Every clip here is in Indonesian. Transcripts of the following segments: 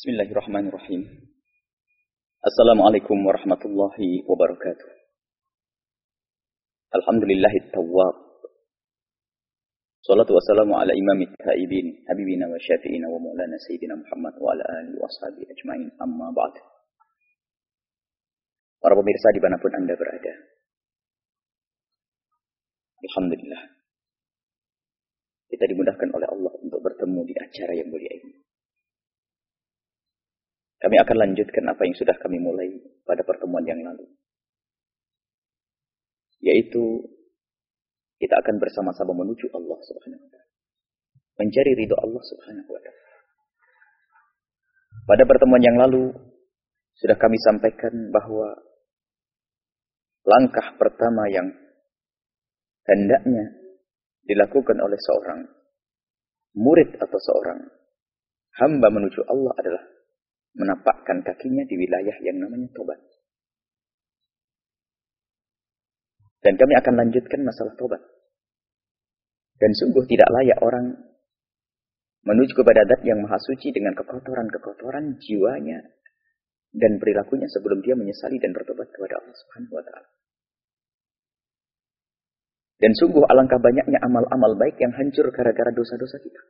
بسم الله الرحمن الرحيم السلام عليكم ورحمة الله وبركاته الحمد لله التواب صلاة والسلام على إمام التائبين حبيبنا وشافئنا ومولانا سيدنا محمد وعلى آله وصحبه أجمعين أما بعد Para pemirsa di manapun Anda berada. Alhamdulillah. Kita dimudahkan oleh Allah untuk bertemu di acara yang mulia ini. Kami akan lanjutkan apa yang sudah kami mulai pada pertemuan yang lalu. Yaitu kita akan bersama-sama menuju Allah Subhanahu wa taala. Mencari ridho Allah Subhanahu wa taala. Pada pertemuan yang lalu sudah kami sampaikan bahwa langkah pertama yang hendaknya dilakukan oleh seorang murid atau seorang hamba menuju Allah adalah menapakkan kakinya di wilayah yang namanya tobat. Dan kami akan lanjutkan masalah tobat. Dan sungguh tidak layak orang menuju kepada dat yang maha suci dengan kekotoran-kekotoran jiwanya dan perilakunya sebelum dia menyesali dan bertobat kepada Allah Subhanahu wa taala. Dan sungguh alangkah banyaknya amal-amal baik yang hancur gara-gara dosa-dosa kita.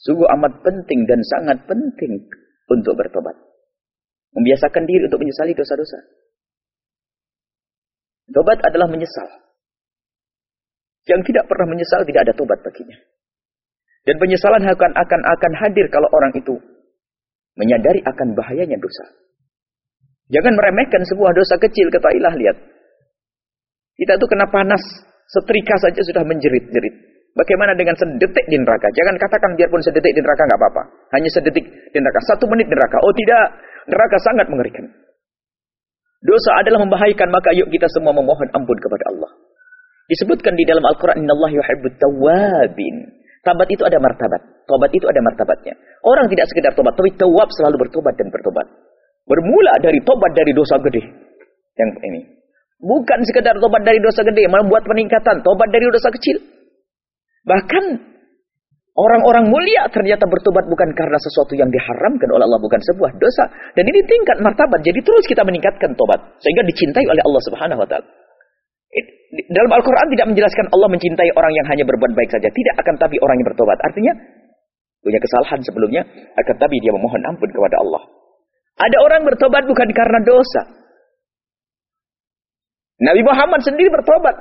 Sungguh amat penting dan sangat penting untuk bertobat. Membiasakan diri untuk menyesali dosa-dosa. Tobat adalah menyesal. Yang tidak pernah menyesal tidak ada tobat baginya. Dan penyesalan akan akan akan hadir kalau orang itu menyadari akan bahayanya dosa. Jangan meremehkan sebuah dosa kecil, ketailah lihat. Kita itu kena panas, setrika saja sudah menjerit-jerit. Bagaimana dengan sedetik di neraka? Jangan katakan biarpun sedetik di neraka nggak apa-apa. Hanya sedetik di neraka, satu menit di neraka. Oh tidak, neraka sangat mengerikan. Dosa adalah membahayakan, maka yuk kita semua memohon ampun kepada Allah. Disebutkan di dalam Al-Quran, Inna Allah yuhibbut tawabin. Tabat itu ada martabat. Tobat itu ada martabatnya. Orang tidak sekedar tobat, tapi tawab selalu bertobat dan bertobat. Bermula dari tobat dari dosa gede. Yang ini. Bukan sekedar tobat dari dosa gede, membuat peningkatan. Tobat dari dosa kecil. Bahkan orang-orang mulia ternyata bertobat bukan karena sesuatu yang diharamkan oleh Allah, bukan sebuah dosa. Dan ini tingkat martabat. Jadi terus kita meningkatkan tobat sehingga dicintai oleh Allah Subhanahu wa taala. Dalam Al-Quran tidak menjelaskan Allah mencintai orang yang hanya berbuat baik saja. Tidak akan tapi orang yang bertobat. Artinya, punya kesalahan sebelumnya, akan tapi dia memohon ampun kepada Allah. Ada orang bertobat bukan karena dosa. Nabi Muhammad sendiri bertobat.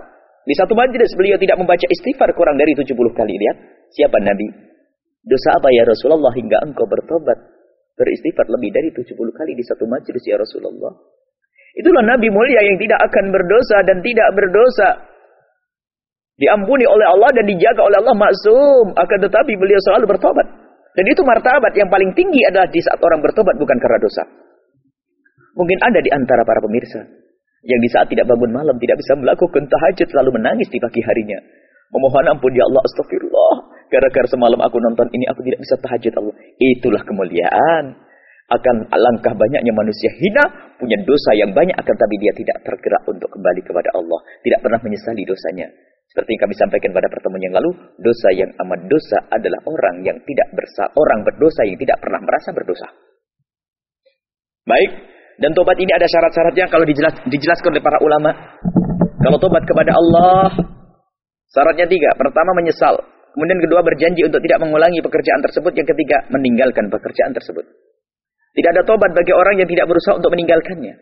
Di satu majlis beliau tidak membaca istighfar kurang dari 70 kali. Lihat, siapa Nabi? Dosa apa ya Rasulullah hingga engkau bertobat? Beristighfar lebih dari 70 kali di satu majlis ya Rasulullah. Itulah Nabi mulia yang tidak akan berdosa dan tidak berdosa. Diampuni oleh Allah dan dijaga oleh Allah maksum. Akan tetapi beliau selalu bertobat. Dan itu martabat yang paling tinggi adalah di saat orang bertobat bukan karena dosa. Mungkin ada di antara para pemirsa yang di saat tidak bangun malam tidak bisa melakukan tahajud lalu menangis di pagi harinya. Memohon ampun ya Allah astagfirullah. Gara-gara semalam aku nonton ini aku tidak bisa tahajud Allah. Itulah kemuliaan. Akan alangkah banyaknya manusia hina, punya dosa yang banyak akan tapi dia tidak tergerak untuk kembali kepada Allah. Tidak pernah menyesali dosanya. Seperti yang kami sampaikan pada pertemuan yang lalu, dosa yang amat dosa adalah orang yang tidak bersa orang berdosa yang tidak pernah merasa berdosa. Baik, dan tobat ini ada syarat-syaratnya kalau dijelas, dijelaskan oleh para ulama. Kalau tobat kepada Allah, syaratnya tiga. Pertama menyesal. Kemudian kedua berjanji untuk tidak mengulangi pekerjaan tersebut. Yang ketiga meninggalkan pekerjaan tersebut. Tidak ada tobat bagi orang yang tidak berusaha untuk meninggalkannya.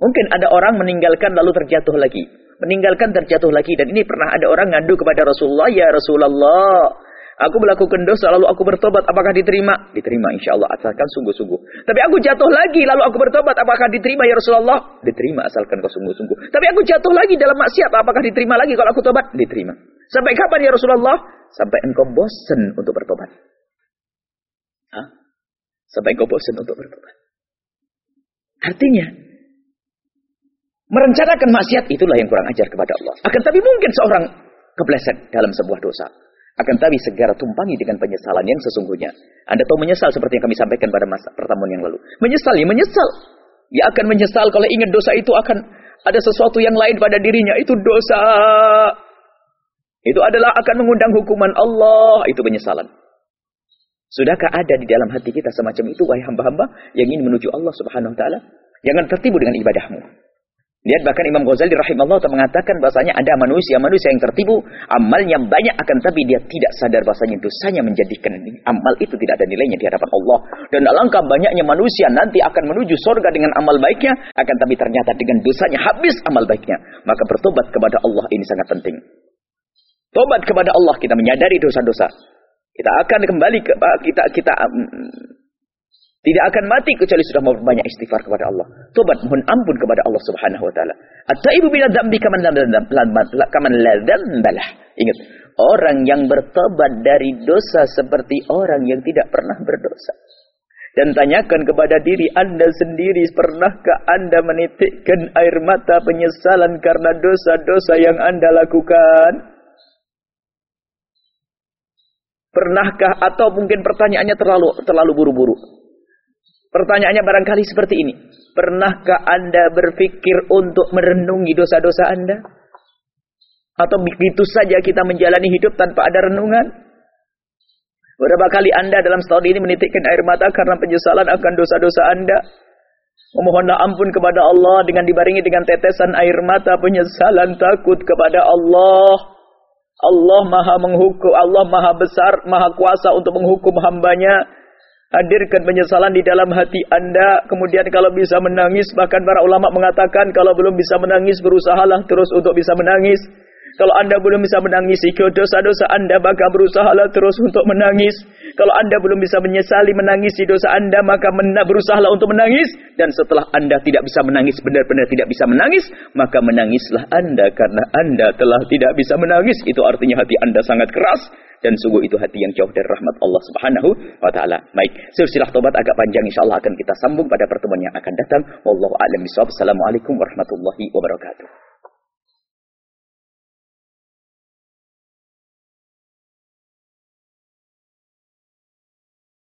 Mungkin ada orang meninggalkan lalu terjatuh lagi. Meninggalkan terjatuh lagi. Dan ini pernah ada orang ngadu kepada Rasulullah. Ya Rasulullah. Aku melakukan dosa lalu aku bertobat, apakah diterima? Diterima insya Allah asalkan sungguh-sungguh. Tapi aku jatuh lagi lalu aku bertobat, apakah diterima ya Rasulullah? Diterima asalkan kau sungguh-sungguh. Tapi aku jatuh lagi dalam maksiat, apakah diterima lagi kalau aku tobat? Diterima. Sampai kapan ya Rasulullah? Sampai engkau bosan untuk bertobat. Hah? Sampai engkau bosan untuk bertobat. Artinya, merencanakan maksiat itulah yang kurang ajar kepada Allah. Akan tapi mungkin seorang kepleset dalam sebuah dosa. Akan tapi segera tumpangi dengan penyesalan yang sesungguhnya. Anda tahu menyesal seperti yang kami sampaikan pada masa pertemuan yang lalu. Menyesal, ya menyesal. Dia akan menyesal kalau ingat dosa itu akan ada sesuatu yang lain pada dirinya. Itu dosa. Itu adalah akan mengundang hukuman Allah. Itu penyesalan. Sudahkah ada di dalam hati kita semacam itu, wahai hamba-hamba yang ingin menuju Allah subhanahu wa ta'ala? Jangan tertibu dengan ibadahmu. Lihat bahkan Imam Ghazali rahimahullah mengatakan bahasanya ada manusia-manusia yang tertibu, amalnya banyak akan tapi dia tidak sadar bahasanya dosanya menjadikan amal itu tidak ada nilainya di hadapan Allah. Dan alangkah banyaknya manusia nanti akan menuju sorga dengan amal baiknya, akan tapi ternyata dengan dosanya habis amal baiknya. Maka bertobat kepada Allah ini sangat penting. Tobat kepada Allah, kita menyadari dosa-dosa. Kita akan kembali ke kita kita tidak akan mati kecuali sudah banyak istighfar kepada Allah. Tobat mohon ampun kepada Allah Subhanahu wa taala. At-taibu min dzambi kaman kaman la dzambalah. Ingat, orang yang bertobat dari dosa seperti orang yang tidak pernah berdosa. Dan tanyakan kepada diri anda sendiri, pernahkah anda menitikkan air mata penyesalan karena dosa-dosa yang anda lakukan? Pernahkah atau mungkin pertanyaannya terlalu terlalu buru-buru? Pertanyaannya barangkali seperti ini. Pernahkah Anda berpikir untuk merenungi dosa-dosa Anda? Atau begitu saja kita menjalani hidup tanpa ada renungan? Berapa kali Anda dalam setahun ini menitikkan air mata karena penyesalan akan dosa-dosa Anda? Memohonlah ampun kepada Allah dengan dibaringi dengan tetesan air mata penyesalan takut kepada Allah. Allah maha menghukum, Allah maha besar, maha kuasa untuk menghukum hambanya. Hadirkan penyesalan di dalam hati anda. Kemudian kalau bisa menangis, bahkan para ulama mengatakan kalau belum bisa menangis, berusahalah terus untuk bisa menangis. Kalau anda belum bisa menangisi dosa-dosa anda, maka berusahalah terus untuk menangis. Kalau anda belum bisa menyesali menangisi dosa anda, maka berusahalah untuk menangis. Dan setelah anda tidak bisa menangis, benar-benar tidak bisa menangis, maka menangislah anda karena anda telah tidak bisa menangis. Itu artinya hati anda sangat keras. Dan sungguh itu hati yang jauh dari rahmat Allah subhanahu wa ta'ala. Baik, silsilah tobat agak panjang insyaAllah akan kita sambung pada pertemuan yang akan datang. Wallahu a'lam bishawab. Assalamualaikum warahmatullahi wabarakatuh.